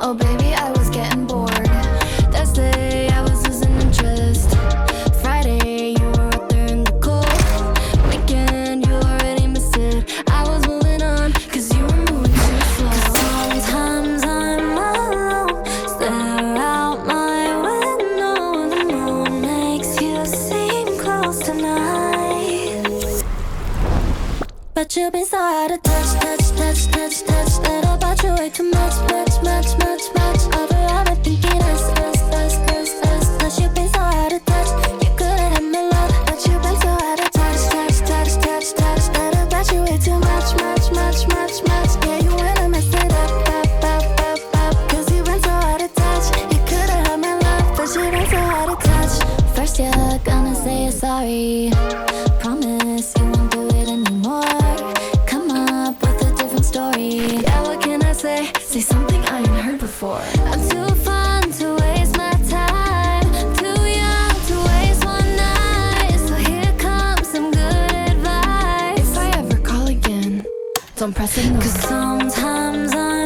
Oh, baby, I was getting bored. Thursday, I was losing interest. Friday, you were out there in the cold. Weekend, you already missed it. I was moving on, cause you were moving too slow. Cause sometimes I'm alone. Stare out my window. The moon makes you seem close tonight. But you've been so out of touch, touch, touch, touch, touch. Gonna say you're sorry. Promise you won't do it anymore. Come up with a different story. Yeah, what can I say? Say something I ain't heard before. I'm too fun to waste my time. Too young to waste one night. So here comes some good advice. If I ever call again, don't press. Cause sometimes I'm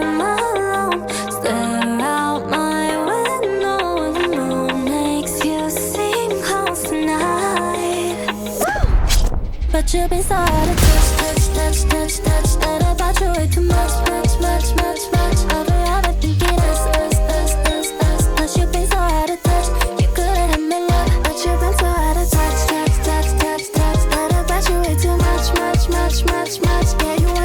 But you've been so out of touch, touch, touch, touch, touch. That about you way too much, much, much, much, much. Overall, I'm thinking us, us, us, us, us. Cause you've been so out of touch. You could've had me love, but you've been so out of touch, touch, touch, touch, touch. That about you way too much, much, much, much, much. Yeah, you